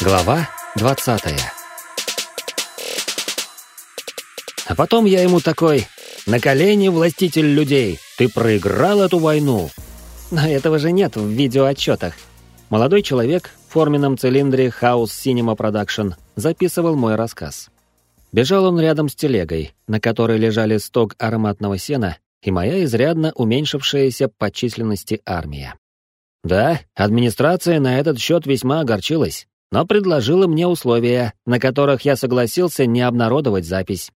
Глава 20 А потом я ему такой, на колени, властитель людей, ты проиграл эту войну. Но этого же нет в видеоотчетах. Молодой человек в форменном цилиндре House Cinema Production записывал мой рассказ. Бежал он рядом с телегой, на которой лежали сток ароматного сена и моя изрядно уменьшившаяся по численности армия. Да, администрация на этот счет весьма огорчилась, но предложила мне условия, на которых я согласился не обнародовать запись.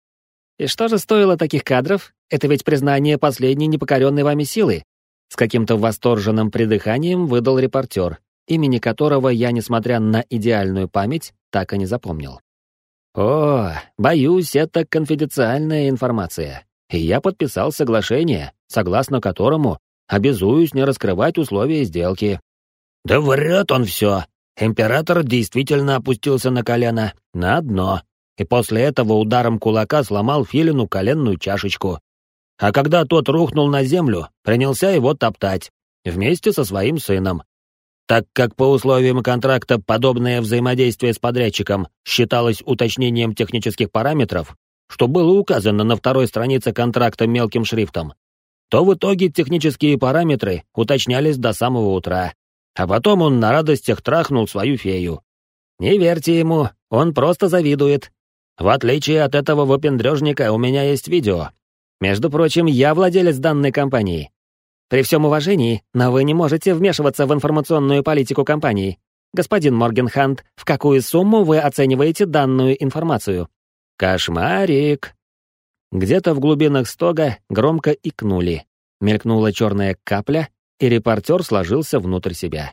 И что же стоило таких кадров? Это ведь признание последней непокоренной вами силы. С каким-то восторженным придыханием выдал репортер, имени которого я, несмотря на идеальную память, так и не запомнил. О, боюсь, это конфиденциальная информация. И я подписал соглашение, согласно которому обязуюсь не раскрывать условия сделки. Да врет он все. Император действительно опустился на колено, на одно, и после этого ударом кулака сломал Филину коленную чашечку. А когда тот рухнул на землю, принялся его топтать, вместе со своим сыном. Так как по условиям контракта подобное взаимодействие с подрядчиком считалось уточнением технических параметров, что было указано на второй странице контракта мелким шрифтом, то в итоге технические параметры уточнялись до самого утра, а потом он на радостях трахнул свою фею. Не верьте ему, он просто завидует, в отличие от этого выпендрежника у меня есть видео. Между прочим, я владелец данной компании. При всем уважении, но вы не можете вмешиваться в информационную политику компании. Господин Моргенхант, в какую сумму вы оцениваете данную информацию? Кошмарик. Где-то в глубинах стога громко икнули. Мелькнула черная капля, и репортер сложился внутрь себя.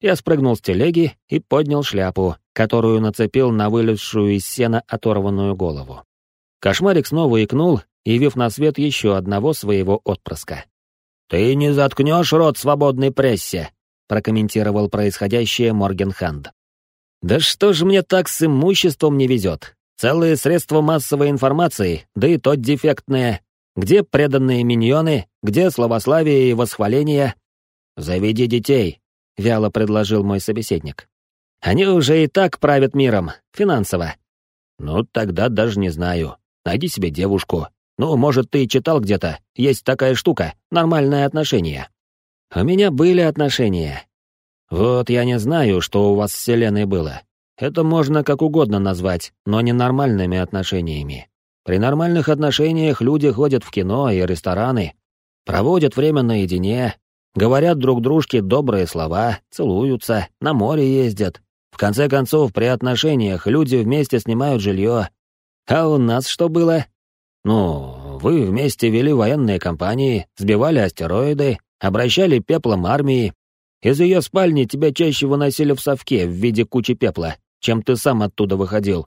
Я спрыгнул с телеги и поднял шляпу, которую нацепил на вылезшую из сена оторванную голову. Кошмарик снова икнул, явив на свет еще одного своего отпрыска. «Ты не заткнешь рот свободной прессе», — прокомментировал происходящее Моргенханд. «Да что же мне так с имуществом не везет? Целые средства массовой информации, да и то дефектные. Где преданные миньоны, где славославие и восхваление? Заведи детей, — вяло предложил мой собеседник. «Они уже и так правят миром, финансово». «Ну, тогда даже не знаю. Найди себе девушку. Ну, может, ты читал где-то. Есть такая штука, нормальное отношение». «У меня были отношения. Вот я не знаю, что у вас с Вселенной было. Это можно как угодно назвать, но не нормальными отношениями. При нормальных отношениях люди ходят в кино и рестораны, проводят время наедине, Говорят друг дружке добрые слова, целуются, на море ездят. В конце концов, при отношениях люди вместе снимают жилье. А у нас что было? Ну, вы вместе вели военные кампании, сбивали астероиды, обращали пеплом армии. Из ее спальни тебя чаще выносили в совке в виде кучи пепла, чем ты сам оттуда выходил.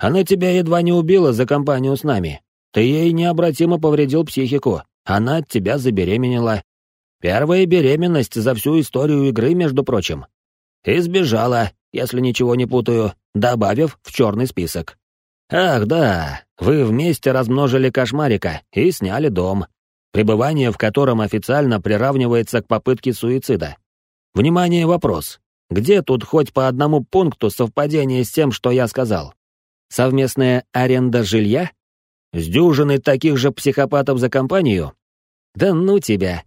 Она тебя едва не убила за компанию с нами. Ты ей необратимо повредил психику. Она от тебя забеременела. Первая беременность за всю историю игры, между прочим. И сбежала, если ничего не путаю, добавив в черный список. Ах да, вы вместе размножили кошмарика и сняли дом, пребывание в котором официально приравнивается к попытке суицида. Внимание, вопрос. Где тут хоть по одному пункту совпадение с тем, что я сказал? Совместная аренда жилья? С дюжиной таких же психопатов за компанию? Да ну тебя,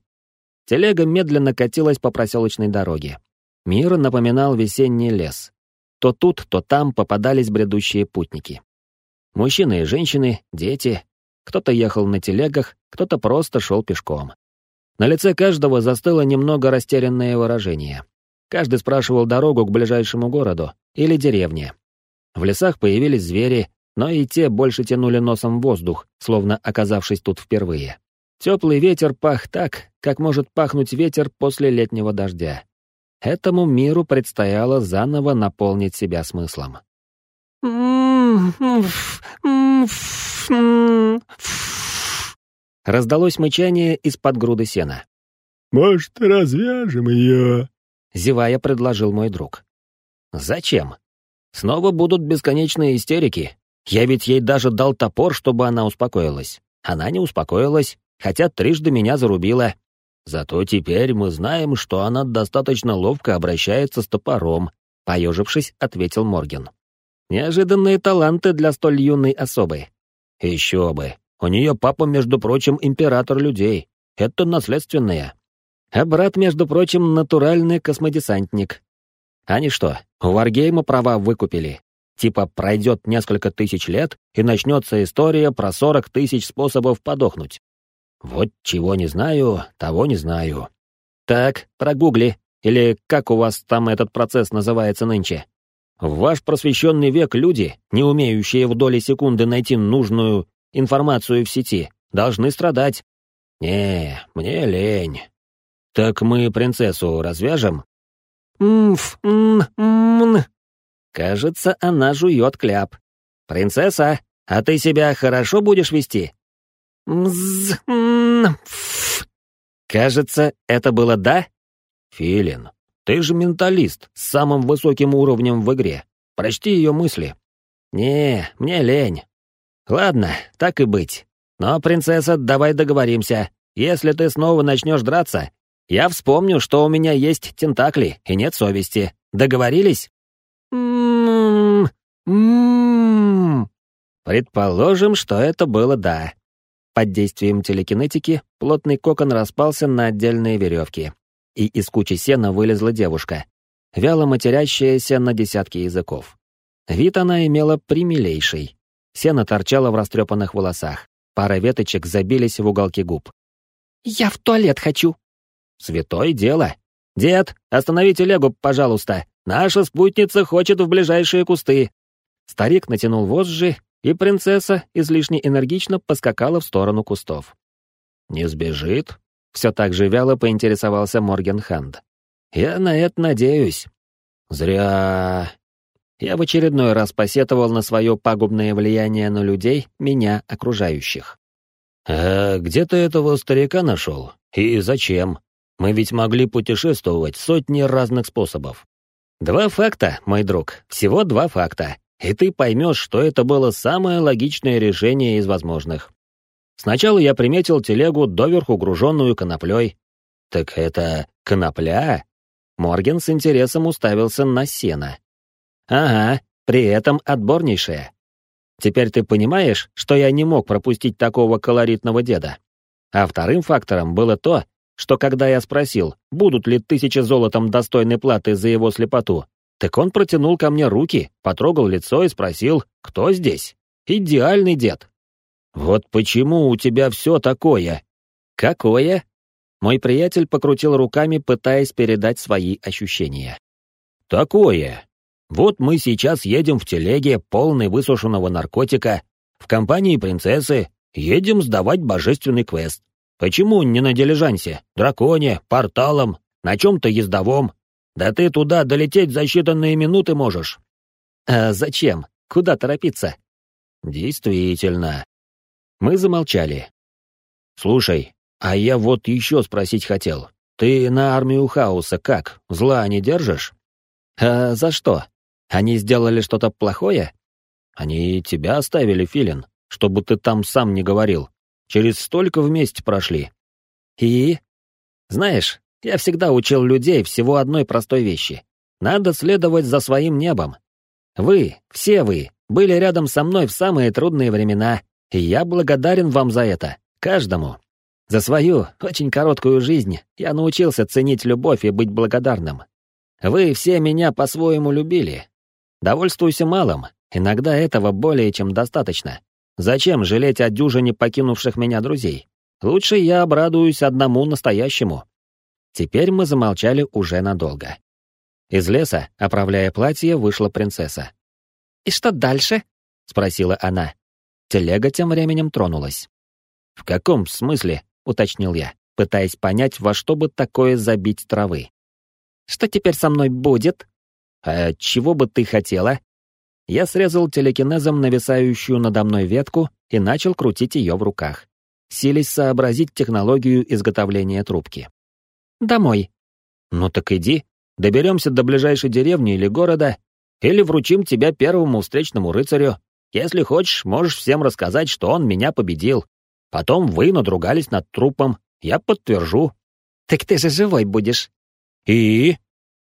Телега медленно катилась по проселочной дороге. Мир напоминал весенний лес. То тут, то там попадались бредущие путники. Мужчины и женщины, дети. Кто-то ехал на телегах, кто-то просто шел пешком. На лице каждого застыло немного растерянное выражение. Каждый спрашивал дорогу к ближайшему городу или деревне. В лесах появились звери, но и те больше тянули носом воздух, словно оказавшись тут впервые. Теплый ветер пах так, как может пахнуть ветер после летнего дождя. Этому миру предстояло заново наполнить себя смыслом. Раздалось мычание из-под груды сена. «Может, развяжем ее?» — зевая предложил мой друг. «Зачем? Снова будут бесконечные истерики. Я ведь ей даже дал топор, чтобы она успокоилась. Она не успокоилась, хотя трижды меня зарубила. Зато теперь мы знаем, что она достаточно ловко обращается с топором, — поежившись, ответил Морген. «Неожиданные таланты для столь юной особы». «Еще бы. У нее папа, между прочим, император людей. Это наследственное. А брат, между прочим, натуральный космодесантник. Они что, у Варгейма права выкупили? Типа пройдет несколько тысяч лет, и начнется история про сорок тысяч способов подохнуть. Вот чего не знаю, того не знаю. Так, прогугли. Или как у вас там этот процесс называется нынче? В ваш просвещенный век люди, не умеющие в доли секунды найти нужную информацию в сети, должны страдать. Не, мне лень. Так мы принцессу развяжем? Мф, м, м. Кажется, она жует кляп. Принцесса, а ты себя хорошо будешь вести? Мз, м, ф. Кажется, это было «да»? Филин, ты же менталист с самым высоким уровнем в игре. Прочти ее мысли. Не, мне лень. Ладно, так и быть. Но, принцесса, давай договоримся. Если ты снова начнешь драться, я вспомню, что у меня есть тентакли и нет совести. Договорились? М-м-м. Предположим, что это было «да». Под действием телекинетики плотный кокон распался на отдельные веревки, и из кучи сена вылезла девушка, вяло матерящаяся на десятки языков. Вид она имела примилейший. Сено торчало в растрепанных волосах, пара веточек забились в уголки губ. «Я в туалет хочу». «Святое дело. Дед, останови телегу, пожалуйста. Наша спутница хочет в ближайшие кусты». Старик натянул вожжи и принцесса излишне энергично поскакала в сторону кустов. «Не сбежит?» — все так же вяло поинтересовался Морген Ханд. «Я на это надеюсь». «Зря...» Я в очередной раз посетовал на свое пагубное влияние на людей, меня окружающих. «А где ты этого старика нашел? И зачем? Мы ведь могли путешествовать сотни разных способов». «Два факта, мой друг, всего два факта и ты поймешь, что это было самое логичное решение из возможных. Сначала я приметил телегу, доверху груженную коноплей. Так это конопля? Морген с интересом уставился на сено. Ага, при этом отборнейшая. Теперь ты понимаешь, что я не мог пропустить такого колоритного деда. А вторым фактором было то, что когда я спросил, будут ли тысячи золотом достойной платы за его слепоту, так он протянул ко мне руки, потрогал лицо и спросил, кто здесь? Идеальный дед. Вот почему у тебя все такое? Какое? Мой приятель покрутил руками, пытаясь передать свои ощущения. Такое. Вот мы сейчас едем в телеге, полной высушенного наркотика, в компании принцессы, едем сдавать божественный квест. Почему не на дилижансе, драконе, порталом, на чем-то ездовом, да ты туда долететь за считанные минуты можешь. А зачем? Куда торопиться? Действительно. Мы замолчали. Слушай, а я вот еще спросить хотел. Ты на армию хаоса как, зла не держишь? А за что? Они сделали что-то плохое? Они тебя оставили, Филин, чтобы ты там сам не говорил. Через столько вместе прошли. И? Знаешь, я всегда учил людей всего одной простой вещи. Надо следовать за своим небом. Вы, все вы, были рядом со мной в самые трудные времена, и я благодарен вам за это, каждому. За свою, очень короткую жизнь я научился ценить любовь и быть благодарным. Вы все меня по-своему любили. Довольствуйся малым, иногда этого более чем достаточно. Зачем жалеть о дюжине покинувших меня друзей? Лучше я обрадуюсь одному настоящему. Теперь мы замолчали уже надолго. Из леса, оправляя платье, вышла принцесса. «И что дальше?» — спросила она. Телега тем временем тронулась. «В каком смысле?» — уточнил я, пытаясь понять, во что бы такое забить травы. «Что теперь со мной будет?» «А чего бы ты хотела?» Я срезал телекинезом нависающую надо мной ветку и начал крутить ее в руках, силясь сообразить технологию изготовления трубки. Домой. Ну так иди, доберемся до ближайшей деревни или города, или вручим тебя первому встречному рыцарю. Если хочешь, можешь всем рассказать, что он меня победил. Потом вы надругались над трупом, я подтвержу. Так ты же живой будешь. И?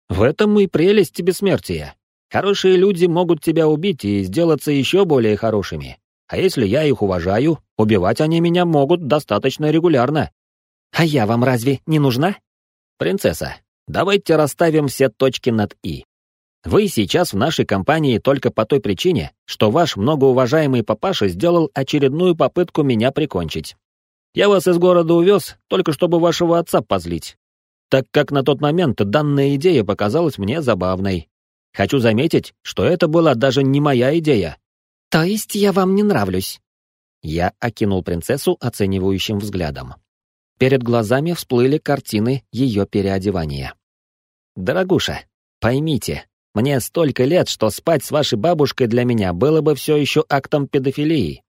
В этом и прелесть бессмертия. Хорошие люди могут тебя убить и сделаться еще более хорошими. А если я их уважаю, убивать они меня могут достаточно регулярно. А я вам разве не нужна? Принцесса, давайте расставим все точки над «и». Вы сейчас в нашей компании только по той причине, что ваш многоуважаемый папаша сделал очередную попытку меня прикончить. Я вас из города увез, только чтобы вашего отца позлить. Так как на тот момент данная идея показалась мне забавной. Хочу заметить, что это была даже не моя идея, «То есть я вам не нравлюсь?» Я окинул принцессу оценивающим взглядом. Перед глазами всплыли картины ее переодевания. «Дорогуша, поймите, мне столько лет, что спать с вашей бабушкой для меня было бы все еще актом педофилии.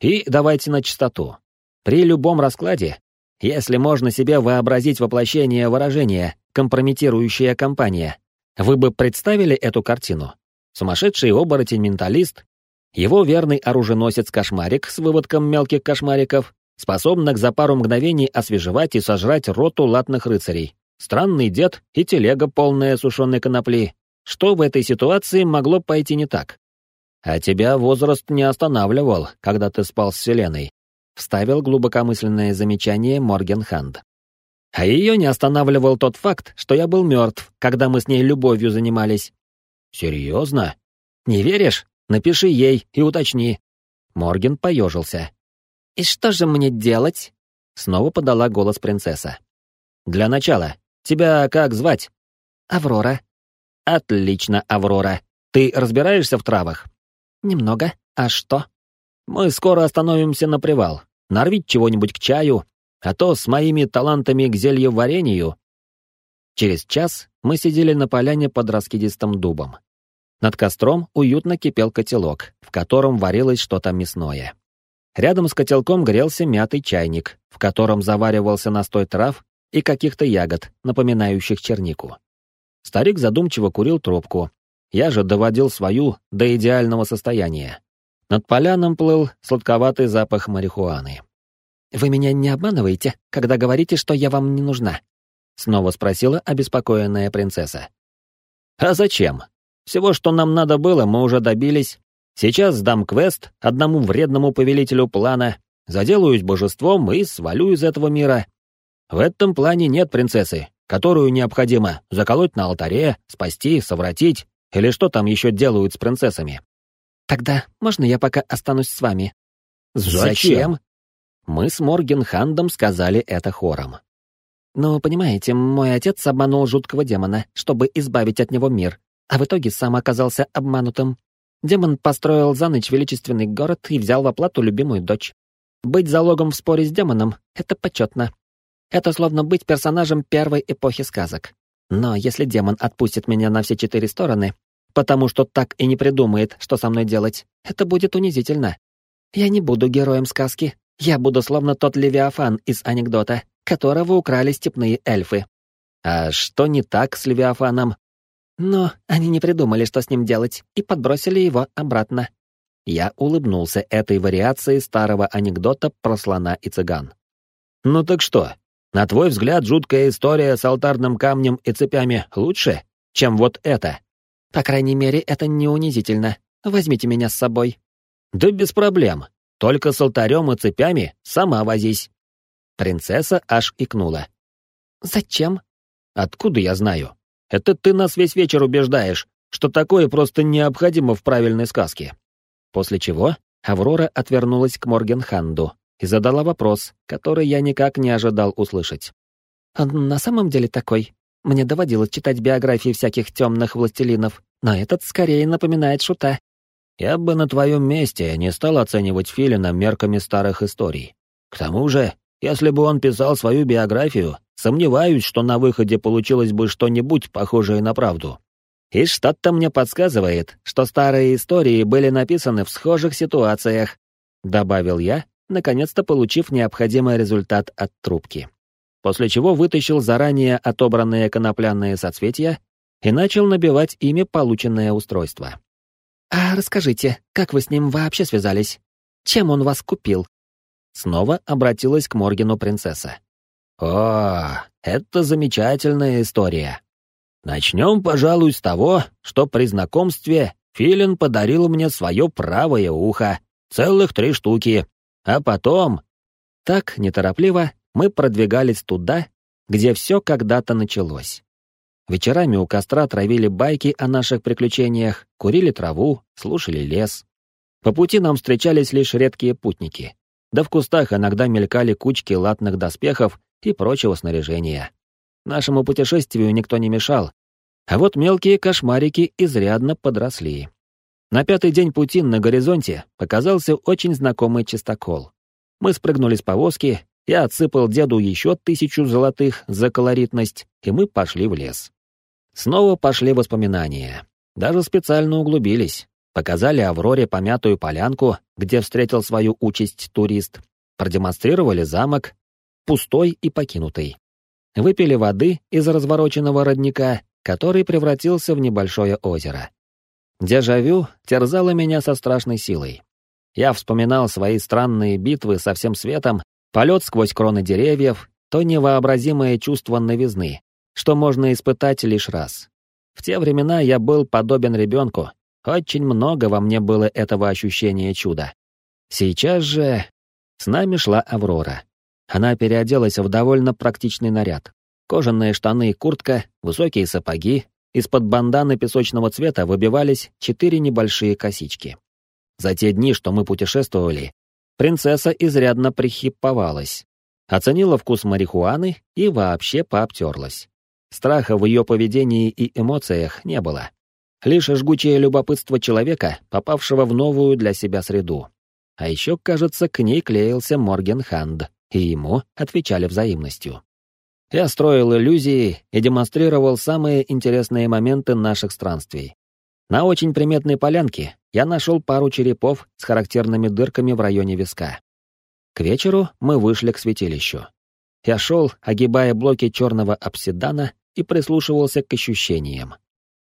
И давайте на чистоту. При любом раскладе, если можно себе вообразить воплощение выражения «компрометирующая компания», вы бы представили эту картину? Сумасшедший оборотень-менталист его верный оруженосец-кошмарик с выводком мелких кошмариков, способных за пару мгновений освежевать и сожрать роту латных рыцарей. Странный дед и телега, полная сушеной конопли. Что в этой ситуации могло пойти не так? А тебя возраст не останавливал, когда ты спал с Селеной. Вставил глубокомысленное замечание Морген Ханд. А ее не останавливал тот факт, что я был мертв, когда мы с ней любовью занимались. Серьезно? Не веришь? Напиши ей и уточни». Морген поежился. «И что же мне делать?» Снова подала голос принцесса. «Для начала, тебя как звать?» «Аврора». «Отлично, Аврора. Ты разбираешься в травах?» «Немного. А что?» «Мы скоро остановимся на привал. Нарвить чего-нибудь к чаю, а то с моими талантами к зельеварению». Через час мы сидели на поляне под раскидистым дубом. Над костром уютно кипел котелок, в котором варилось что-то мясное. Рядом с котелком грелся мятый чайник, в котором заваривался настой трав и каких-то ягод, напоминающих чернику. Старик задумчиво курил трубку. Я же доводил свою до идеального состояния. Над поляном плыл сладковатый запах марихуаны. «Вы меня не обманываете, когда говорите, что я вам не нужна?» — снова спросила обеспокоенная принцесса. «А зачем?» Всего, что нам надо было, мы уже добились. Сейчас сдам квест одному вредному повелителю плана, заделаюсь божеством и свалю из этого мира. В этом плане нет принцессы, которую необходимо заколоть на алтаре, спасти, совратить, или что там еще делают с принцессами. Тогда можно я пока останусь с вами? Зачем? Мы с Моргенхандом сказали это хором. Ну, понимаете, мой отец обманул жуткого демона, чтобы избавить от него мир, а в итоге сам оказался обманутым. Демон построил за ночь величественный город и взял в оплату любимую дочь. Быть залогом в споре с демоном — это почетно. Это словно быть персонажем первой эпохи сказок. Но если демон отпустит меня на все четыре стороны, потому что так и не придумает, что со мной делать, это будет унизительно. Я не буду героем сказки. Я буду словно тот Левиафан из анекдота, которого украли степные эльфы. А что не так с Левиафаном? Но они не придумали, что с ним делать, и подбросили его обратно. Я улыбнулся этой вариации старого анекдота про слона и цыган. «Ну так что, на твой взгляд, жуткая история с алтарным камнем и цепями лучше, чем вот это?» «По крайней мере, это не унизительно. Возьмите меня с собой». «Да без проблем. Только с алтарем и цепями сама возись». Принцесса аж икнула. «Зачем?» «Откуда я знаю?» Это ты нас весь вечер убеждаешь, что такое просто необходимо в правильной сказке. После чего Аврора отвернулась к Моргенханду и задала вопрос, который я никак не ожидал услышать. «Он на самом деле такой? Мне доводилось читать биографии всяких темных властелинов, но этот скорее напоминает шута». «Я бы на твоем месте не стал оценивать Филина мерками старых историй. К тому же, если бы он писал свою биографию, Сомневаюсь, что на выходе получилось бы что-нибудь похожее на правду. И что-то мне подсказывает, что старые истории были написаны в схожих ситуациях, добавил я, наконец-то получив необходимый результат от трубки. После чего вытащил заранее отобранные конопляные соцветия и начал набивать ими полученное устройство. «А расскажите, как вы с ним вообще связались? Чем он вас купил?» Снова обратилась к Моргину принцесса. «О, это замечательная история. Начнем, пожалуй, с того, что при знакомстве Филин подарил мне свое правое ухо, целых три штуки, а потом... Так, неторопливо, мы продвигались туда, где все когда-то началось. Вечерами у костра травили байки о наших приключениях, курили траву, слушали лес. По пути нам встречались лишь редкие путники. Да в кустах иногда мелькали кучки латных доспехов и прочего снаряжения. Нашему путешествию никто не мешал, а вот мелкие кошмарики изрядно подросли. На пятый день пути на горизонте показался очень знакомый чистокол. Мы спрыгнули с повозки, я отсыпал деду еще тысячу золотых за колоритность, и мы пошли в лес. Снова пошли воспоминания. Даже специально углубились. Показали Авроре помятую полянку, где встретил свою участь турист. Продемонстрировали замок, пустой и покинутый. Выпили воды из развороченного родника, который превратился в небольшое озеро. Дежавю терзало меня со страшной силой. Я вспоминал свои странные битвы со всем светом, полет сквозь кроны деревьев, то невообразимое чувство новизны, что можно испытать лишь раз. В те времена я был подобен ребенку, очень много во мне было этого ощущения чуда. Сейчас же с нами шла Аврора. Она переоделась в довольно практичный наряд. Кожаные штаны и куртка, высокие сапоги, из-под банданы песочного цвета выбивались четыре небольшие косички. За те дни, что мы путешествовали, принцесса изрядно прихипповалась, оценила вкус марихуаны и вообще пообтерлась. Страха в ее поведении и эмоциях не было. Лишь жгучее любопытство человека, попавшего в новую для себя среду. А еще, кажется, к ней клеился Морген Ханд, и ему отвечали взаимностью. Я строил иллюзии и демонстрировал самые интересные моменты наших странствий. На очень приметной полянке я нашел пару черепов с характерными дырками в районе виска. К вечеру мы вышли к святилищу. Я шел, огибая блоки черного обсидана, и прислушивался к ощущениям.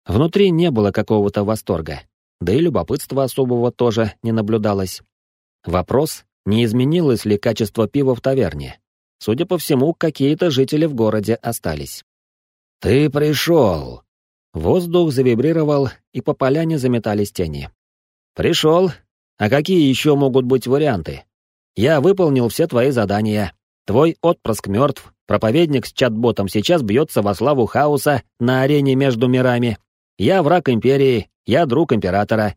Внутри не было какого-то восторга, да и любопытства особого тоже не наблюдалось. Вопрос, не изменилось ли качество пива в таверне, Судя по всему, какие-то жители в городе остались. «Ты пришел!» Воздух завибрировал, и по поляне заметались тени. «Пришел? А какие еще могут быть варианты? Я выполнил все твои задания. Твой отпрыск мертв, проповедник с чат-ботом сейчас бьется во славу хаоса на арене между мирами. Я враг Империи, я друг Императора.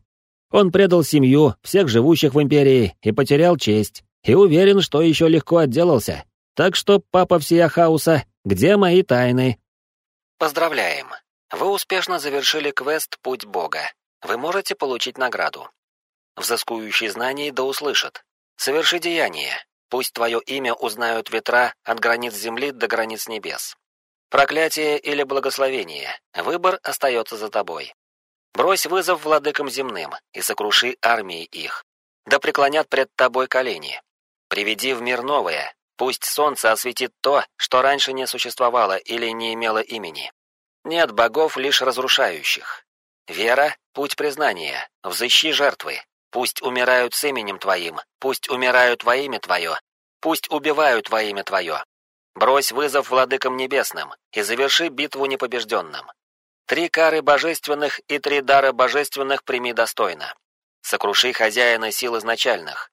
Он предал семью, всех живущих в Империи, и потерял честь. И уверен, что еще легко отделался. Так что, папа всея хаоса, где мои тайны? Поздравляем. Вы успешно завершили квест «Путь Бога». Вы можете получить награду. Взыскующий знаний да услышит. Соверши деяние. Пусть твое имя узнают ветра от границ земли до границ небес. Проклятие или благословение. Выбор остается за тобой. Брось вызов владыкам земным и сокруши армии их. Да преклонят пред тобой колени. Приведи в мир новое, Пусть солнце осветит то, что раньше не существовало или не имело имени. Нет богов лишь разрушающих. Вера — путь признания, взыщи жертвы. Пусть умирают с именем Твоим, пусть умирают во имя Твое, пусть убивают во имя Твое. Брось вызов владыкам небесным и заверши битву непобежденным. Три кары божественных и три дара божественных прими достойно. Сокруши хозяина сил изначальных.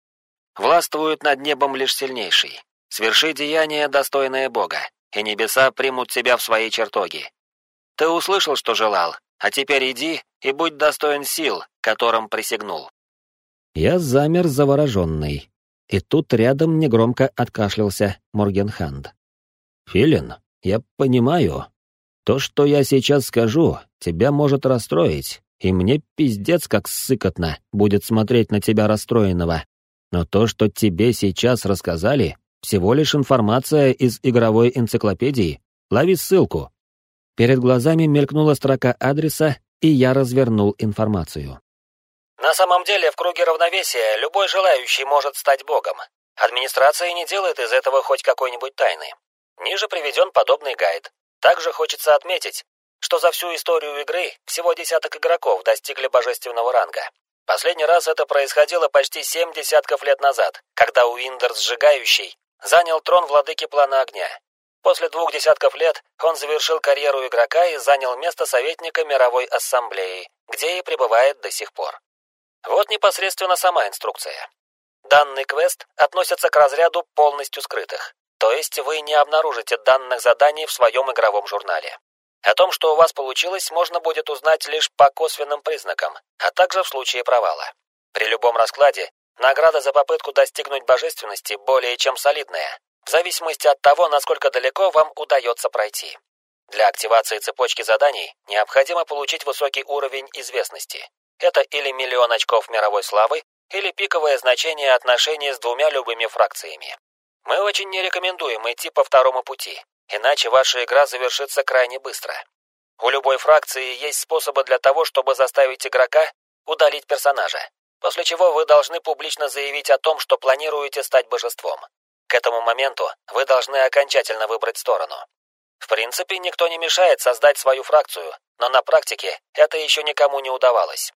Властвует над небом лишь сильнейший. Сверши деяние, достойное Бога, и небеса примут тебя в свои чертоги. Ты услышал, что желал, а теперь иди и будь достоин сил, которым присягнул». Я замер завороженный, и тут рядом негромко откашлялся Моргенханд. «Филин, я понимаю. То, что я сейчас скажу, тебя может расстроить, и мне пиздец как сыкотно будет смотреть на тебя расстроенного. Но то, что тебе сейчас рассказали, всего лишь информация из игровой энциклопедии. Лови ссылку. Перед глазами мелькнула строка адреса, и я развернул информацию. На самом деле, в круге равновесия любой желающий может стать богом. Администрация не делает из этого хоть какой-нибудь тайны. Ниже приведен подобный гайд. Также хочется отметить, что за всю историю игры всего десяток игроков достигли божественного ранга. Последний раз это происходило почти семь десятков лет назад, когда Уиндер Сжигающий занял трон владыки плана огня. После двух десятков лет он завершил карьеру игрока и занял место советника Мировой Ассамблеи, где и пребывает до сих пор. Вот непосредственно сама инструкция. Данный квест относится к разряду полностью скрытых, то есть вы не обнаружите данных заданий в своем игровом журнале. О том, что у вас получилось, можно будет узнать лишь по косвенным признакам, а также в случае провала. При любом раскладе награда за попытку достигнуть божественности более чем солидная, в зависимости от того, насколько далеко вам удается пройти. Для активации цепочки заданий необходимо получить высокий уровень известности. Это или миллион очков мировой славы, или пиковое значение отношений с двумя любыми фракциями. Мы очень не рекомендуем идти по второму пути, иначе ваша игра завершится крайне быстро. У любой фракции есть способы для того, чтобы заставить игрока удалить персонажа, после чего вы должны публично заявить о том, что планируете стать божеством. К этому моменту вы должны окончательно выбрать сторону. В принципе, никто не мешает создать свою фракцию, но на практике это еще никому не удавалось.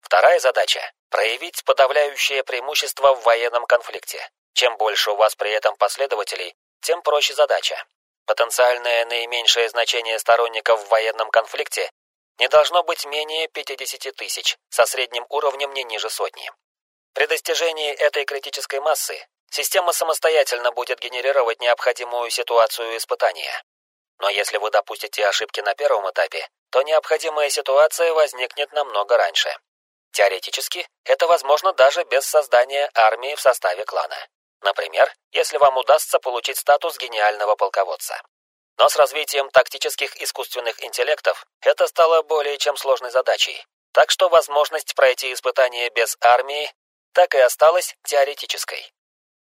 Вторая задача – проявить подавляющее преимущество в военном конфликте. Чем больше у вас при этом последователей, тем проще задача. Потенциальное наименьшее значение сторонников в военном конфликте не должно быть менее 50 тысяч, со средним уровнем не ниже сотни. При достижении этой критической массы система самостоятельно будет генерировать необходимую ситуацию испытания. Но если вы допустите ошибки на первом этапе, то необходимая ситуация возникнет намного раньше. Теоретически, это возможно даже без создания армии в составе клана. Например, если вам удастся получить статус гениального полководца. Но с развитием тактических искусственных интеллектов это стало более чем сложной задачей. Так что возможность пройти испытание без армии так и осталась теоретической.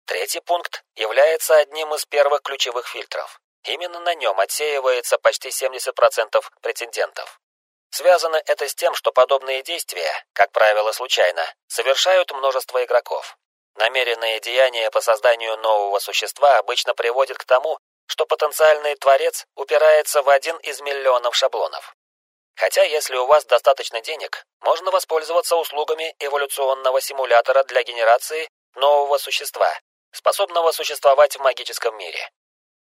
Третий пункт является одним из первых ключевых фильтров. Именно на нем отсеивается почти 70% претендентов. Связано это с тем, что подобные действия, как правило случайно, совершают множество игроков. Намеренное деяние по созданию нового существа обычно приводит к тому, что потенциальный творец упирается в один из миллионов шаблонов. Хотя, если у вас достаточно денег, можно воспользоваться услугами эволюционного симулятора для генерации нового существа, способного существовать в магическом мире.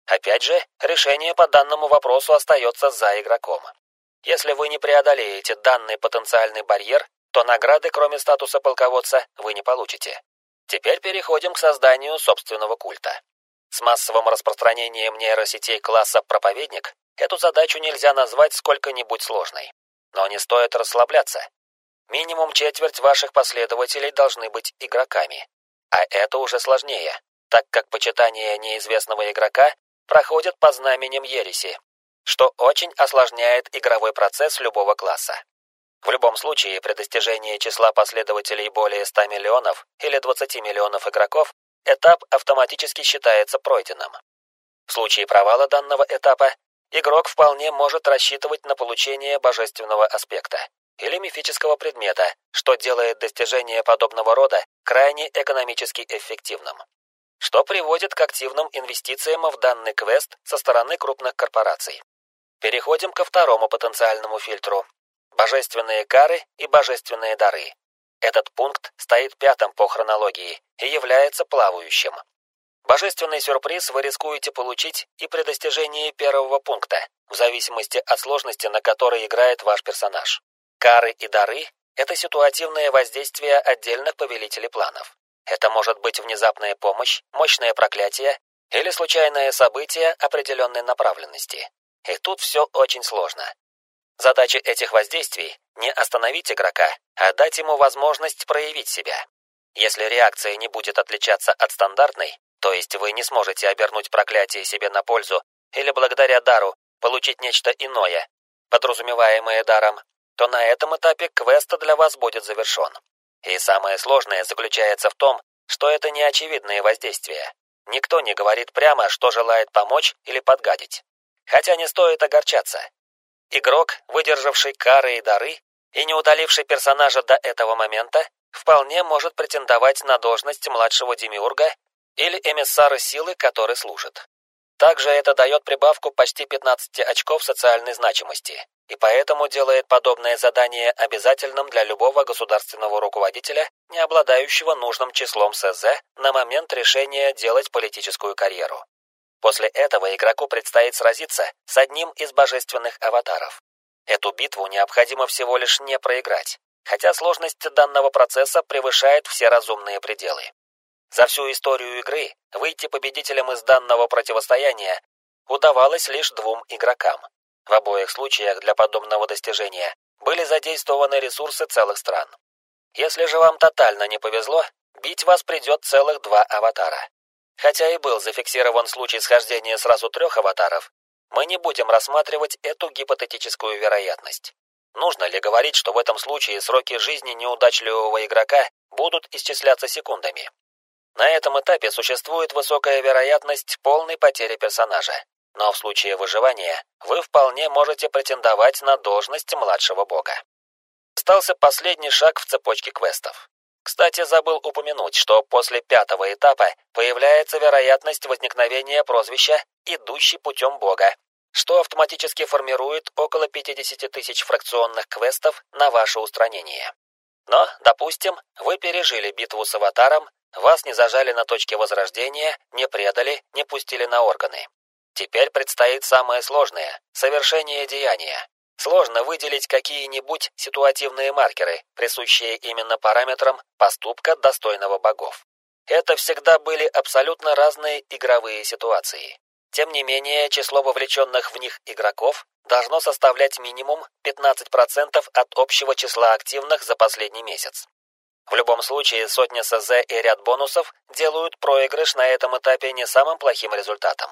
Опять же, решение по данному вопросу остается за игроком. Если вы не преодолеете данный потенциальный барьер, то награды, кроме статуса полководца, вы не получите. Теперь переходим к созданию собственного культа. С массовым распространением нейросетей класса «Проповедник» эту задачу нельзя назвать сколько-нибудь сложной. Но не стоит расслабляться. Минимум четверть ваших последователей должны быть игроками. А это уже сложнее, так как почитание неизвестного игрока проходит по знаменем ереси, что очень осложняет игровой процесс любого класса. В любом случае, при достижении числа последователей более 100 миллионов или 20 миллионов игроков, этап автоматически считается пройденным. В случае провала данного этапа, игрок вполне может рассчитывать на получение божественного аспекта или мифического предмета, что делает достижение подобного рода крайне экономически эффективным. Что приводит к активным инвестициям в данный квест со стороны крупных корпораций. Переходим ко второму потенциальному фильтру Божественные кары и божественные дары. Этот пункт стоит пятым по хронологии и является плавающим. Божественный сюрприз вы рискуете получить и при достижении первого пункта, в зависимости от сложности, на которой играет ваш персонаж. Кары и дары – это ситуативное воздействие отдельных повелителей планов. Это может быть внезапная помощь, мощное проклятие или случайное событие определенной направленности. И тут все очень сложно. Задача этих воздействий – не остановить игрока, а дать ему возможность проявить себя. Если реакция не будет отличаться от стандартной, то есть вы не сможете обернуть проклятие себе на пользу или благодаря дару получить нечто иное, подразумеваемое даром, то на этом этапе квест для вас будет завершен. И самое сложное заключается в том, что это не очевидное воздействие. Никто не говорит прямо, что желает помочь или подгадить. Хотя не стоит огорчаться. Игрок, выдержавший кары и дары и не удаливший персонажа до этого момента, вполне может претендовать на должность младшего демиурга или эмиссара силы, который служит. Также это дает прибавку почти 15 очков социальной значимости, и поэтому делает подобное задание обязательным для любого государственного руководителя, не обладающего нужным числом СЗ на момент решения делать политическую карьеру. После этого игроку предстоит сразиться с одним из божественных аватаров. Эту битву необходимо всего лишь не проиграть, хотя сложность данного процесса превышает все разумные пределы. За всю историю игры выйти победителем из данного противостояния удавалось лишь двум игрокам. В обоих случаях для подобного достижения были задействованы ресурсы целых стран. Если же вам тотально не повезло, бить вас придет целых два аватара. Хотя и был зафиксирован случай схождения сразу трех аватаров, мы не будем рассматривать эту гипотетическую вероятность. Нужно ли говорить, что в этом случае сроки жизни неудачливого игрока будут исчисляться секундами? На этом этапе существует высокая вероятность полной потери персонажа, но в случае выживания вы вполне можете претендовать на должность младшего бога. Остался последний шаг в цепочке квестов. Кстати, забыл упомянуть, что после пятого этапа появляется вероятность возникновения прозвища «Идущий путем Бога», что автоматически формирует около 50 тысяч фракционных квестов на ваше устранение. Но, допустим, вы пережили битву с аватаром, вас не зажали на точке возрождения, не предали, не пустили на органы. Теперь предстоит самое сложное — совершение деяния. Сложно выделить какие-нибудь ситуативные маркеры, присущие именно параметрам поступка достойного богов. Это всегда были абсолютно разные игровые ситуации. Тем не менее, число вовлеченных в них игроков должно составлять минимум 15% от общего числа активных за последний месяц. В любом случае, сотня СЗ и ряд бонусов делают проигрыш на этом этапе не самым плохим результатом.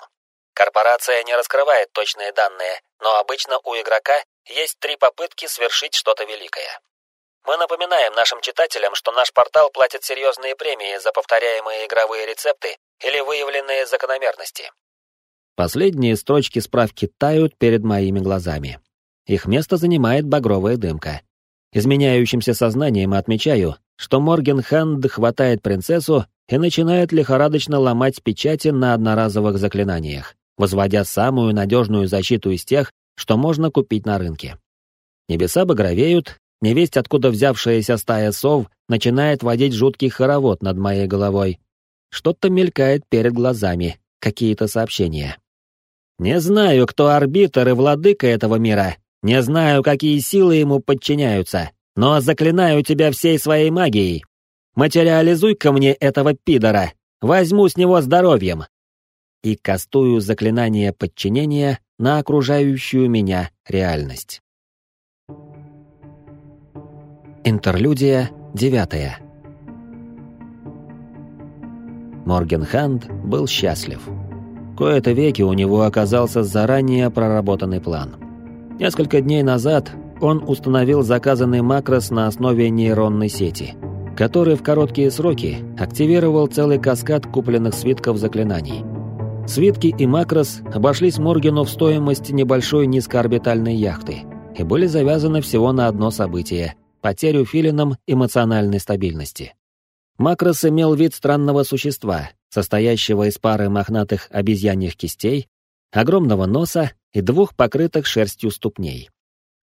Корпорация не раскрывает точные данные, но обычно у игрока есть три попытки свершить что-то великое. Мы напоминаем нашим читателям, что наш портал платит серьезные премии за повторяемые игровые рецепты или выявленные закономерности. Последние строчки справки тают перед моими глазами. Их место занимает багровая дымка. Изменяющимся сознанием отмечаю, что Морген Ханд хватает принцессу и начинает лихорадочно ломать печати на одноразовых заклинаниях, возводя самую надежную защиту из тех, что можно купить на рынке. Небеса багровеют, невесть, откуда взявшаяся стая сов, начинает водить жуткий хоровод над моей головой. Что-то мелькает перед глазами, какие-то сообщения. Не знаю, кто арбитр и владыка этого мира, не знаю, какие силы ему подчиняются, но заклинаю тебя всей своей магией. Материализуй ко мне этого пидора, возьму с него здоровьем. И кастую заклинание подчинения на окружающую меня реальность. Интерлюдия девятая. Моргенханд был счастлив. Кое-то веки у него оказался заранее проработанный план. Несколько дней назад он установил заказанный макрос на основе нейронной сети, который в короткие сроки активировал целый каскад купленных свитков заклинаний – Свитки и макрос обошлись Моргену в стоимость небольшой низкоорбитальной яхты и были завязаны всего на одно событие — потерю филином эмоциональной стабильности. Макрос имел вид странного существа, состоящего из пары мохнатых обезьяньих кистей, огромного носа и двух покрытых шерстью ступней.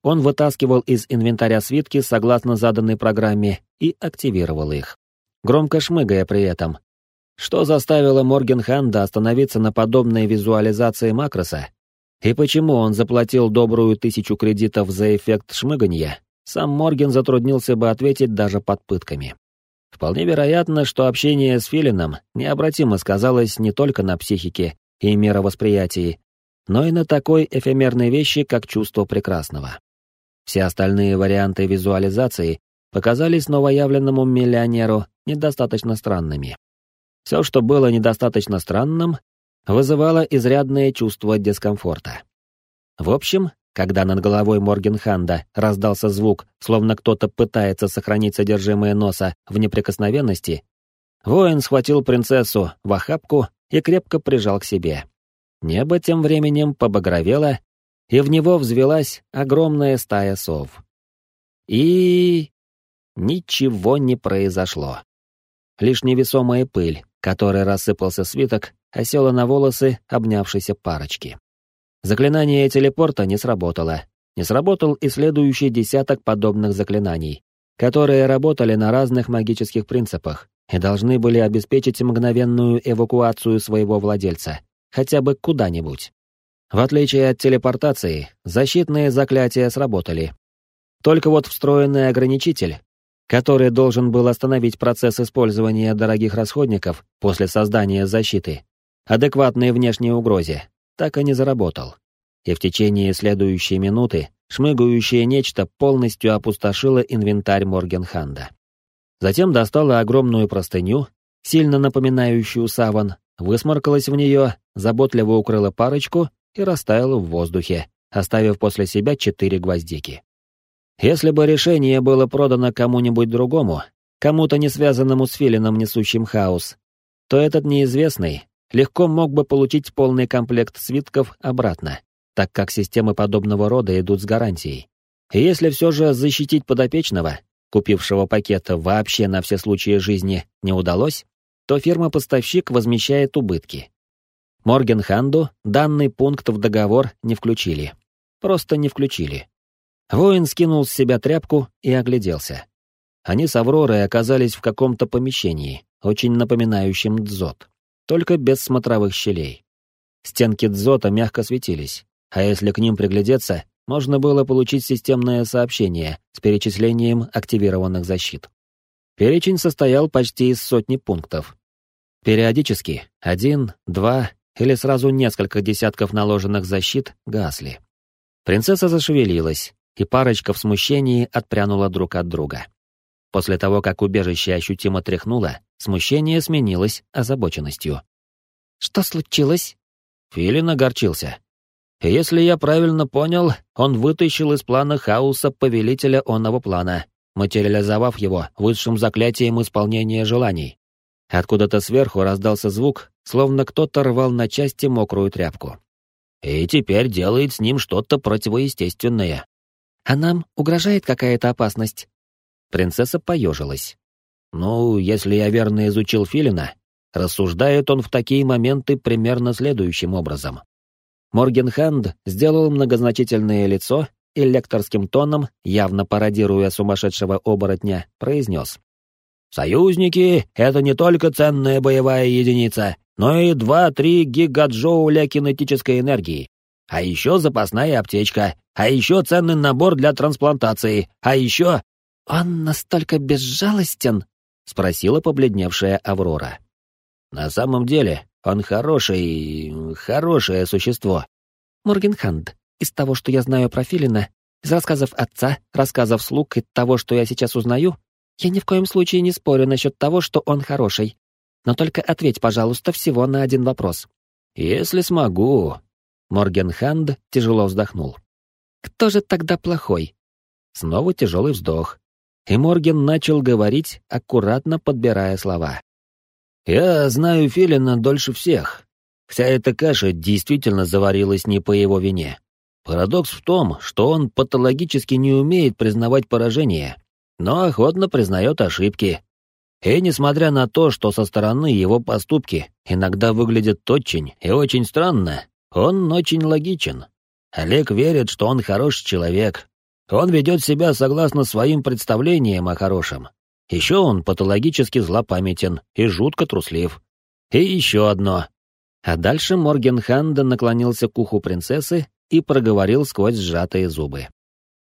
Он вытаскивал из инвентаря свитки согласно заданной программе и активировал их, громко шмыгая при этом, что заставило Моргенханда остановиться на подобной визуализации макроса? И почему он заплатил добрую тысячу кредитов за эффект шмыганья, сам Морген затруднился бы ответить даже под пытками. Вполне вероятно, что общение с Филином необратимо сказалось не только на психике и мировосприятии, но и на такой эфемерной вещи, как чувство прекрасного. Все остальные варианты визуализации показались новоявленному миллионеру недостаточно странными. Все, что было недостаточно странным, вызывало изрядное чувство дискомфорта. В общем, когда над головой Моргенханда раздался звук, словно кто-то пытается сохранить содержимое носа в неприкосновенности, воин схватил принцессу в охапку и крепко прижал к себе. Небо тем временем побагровело, и в него взвелась огромная стая сов. И... ничего не произошло. Лишь невесомая пыль, которой рассыпался свиток, осела на волосы обнявшейся парочки. Заклинание телепорта не сработало. Не сработал и следующий десяток подобных заклинаний, которые работали на разных магических принципах и должны были обеспечить мгновенную эвакуацию своего владельца, хотя бы куда-нибудь. В отличие от телепортации, защитные заклятия сработали. Только вот встроенный ограничитель, который должен был остановить процесс использования дорогих расходников после создания защиты, адекватной внешней угрозе, так и не заработал. И в течение следующей минуты шмыгающее нечто полностью опустошило инвентарь Моргенханда. Затем достала огромную простыню, сильно напоминающую саван, высморкалась в нее, заботливо укрыла парочку и растаяла в воздухе, оставив после себя четыре гвоздики. Если бы решение было продано кому-нибудь другому, кому-то не связанному с филином, несущим хаос, то этот неизвестный легко мог бы получить полный комплект свитков обратно, так как системы подобного рода идут с гарантией. И если все же защитить подопечного, купившего пакета вообще на все случаи жизни, не удалось, то фирма-поставщик возмещает убытки. Моргенханду данный пункт в договор не включили. Просто не включили. Воин скинул с себя тряпку и огляделся. Они с Авророй оказались в каком-то помещении, очень напоминающем дзот, только без смотровых щелей. Стенки дзота мягко светились, а если к ним приглядеться, можно было получить системное сообщение с перечислением активированных защит. Перечень состоял почти из сотни пунктов. Периодически один, два или сразу несколько десятков наложенных защит гасли. Принцесса зашевелилась, и парочка в смущении отпрянула друг от друга. После того, как убежище ощутимо тряхнуло, смущение сменилось озабоченностью. «Что случилось?» Филин огорчился. «Если я правильно понял, он вытащил из плана хаоса повелителя онного плана, материализовав его высшим заклятием исполнения желаний. Откуда-то сверху раздался звук, словно кто-то рвал на части мокрую тряпку. И теперь делает с ним что-то противоестественное. А нам угрожает какая-то опасность?» Принцесса поежилась. «Ну, если я верно изучил Филина, рассуждает он в такие моменты примерно следующим образом. Моргенханд сделал многозначительное лицо и лекторским тоном, явно пародируя сумасшедшего оборотня, произнес. «Союзники — это не только ценная боевая единица, но и два-три гигаджоуля кинетической энергии. А еще запасная аптечка, а еще ценный набор для трансплантации, а еще...» «Он настолько безжалостен?» — спросила побледневшая Аврора. «На самом деле, он хороший... хорошее существо». «Моргенханд, из того, что я знаю про Филина, из рассказов отца, рассказов слуг и того, что я сейчас узнаю, я ни в коем случае не спорю насчет того, что он хороший. Но только ответь, пожалуйста, всего на один вопрос». «Если смогу». Моргенханд тяжело вздохнул. Кто же тогда плохой? Снова тяжелый вздох. И Морген начал говорить, аккуратно подбирая слова. «Я знаю Филина дольше всех. Вся эта каша действительно заварилась не по его вине. Парадокс в том, что он патологически не умеет признавать поражение, но охотно признает ошибки. И несмотря на то, что со стороны его поступки иногда выглядят очень и очень странно, он очень логичен. Олег верит, что он хороший человек. Он ведет себя согласно своим представлениям о хорошем. Еще он патологически злопамятен и жутко труслив. И еще одно. А дальше Моргенханда наклонился к уху принцессы и проговорил сквозь сжатые зубы.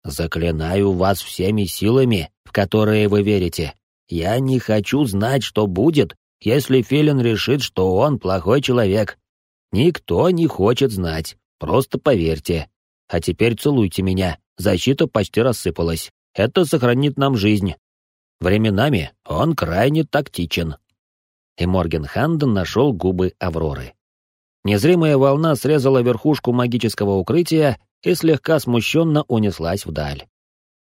«Заклинаю вас всеми силами, в которые вы верите. Я не хочу знать, что будет, если Филин решит, что он плохой человек. Никто не хочет знать. Просто поверьте. А теперь целуйте меня. Защита почти рассыпалась. Это сохранит нам жизнь. Временами он крайне тактичен. И Моргенханден нашел губы Авроры. Незримая волна срезала верхушку магического укрытия и слегка смущенно унеслась вдаль.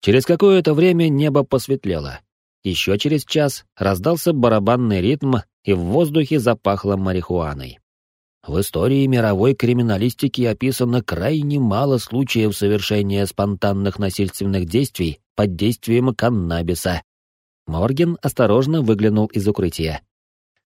Через какое-то время небо посветлело. Еще через час раздался барабанный ритм, и в воздухе запахло марихуаной. В истории мировой криминалистики описано крайне мало случаев совершения спонтанных насильственных действий под действием каннабиса. Морген осторожно выглянул из укрытия.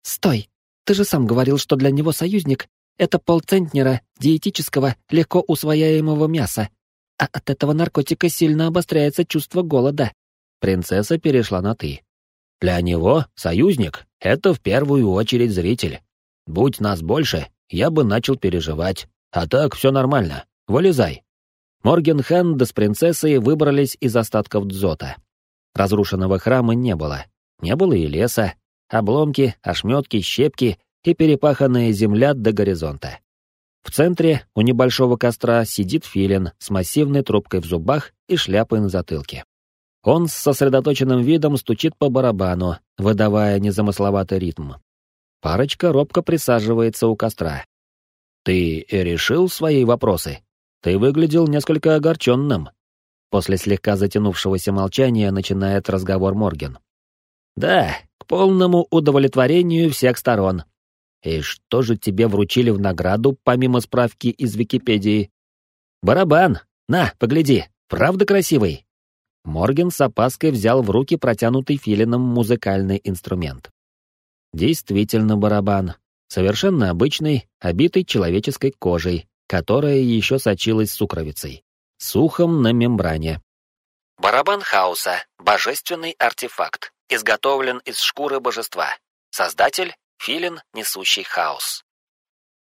«Стой! Ты же сам говорил, что для него союзник — это полцентнера диетического, легко усвояемого мяса. А от этого наркотика сильно обостряется чувство голода». Принцесса перешла на «ты». «Для него союзник — это в первую очередь зритель. Будь нас больше, я бы начал переживать. А так все нормально. Вылезай. Моргенхан да с принцессой выбрались из остатков дзота. Разрушенного храма не было. Не было и леса. Обломки, ошметки, щепки и перепаханная земля до горизонта. В центре у небольшого костра сидит филин с массивной трубкой в зубах и шляпой на затылке. Он с сосредоточенным видом стучит по барабану, выдавая незамысловатый ритм. Парочка робко присаживается у костра. «Ты решил свои вопросы? Ты выглядел несколько огорченным». После слегка затянувшегося молчания начинает разговор Морген. «Да, к полному удовлетворению всех сторон. И что же тебе вручили в награду, помимо справки из Википедии? Барабан! На, погляди, правда красивый?» Морген с опаской взял в руки протянутый филином музыкальный инструмент. Действительно барабан. Совершенно обычный, обитый человеческой кожей, которая еще сочилась сукровицей. Сухом на мембране. Барабан хаоса — божественный артефакт, изготовлен из шкуры божества. Создатель — филин, несущий хаос.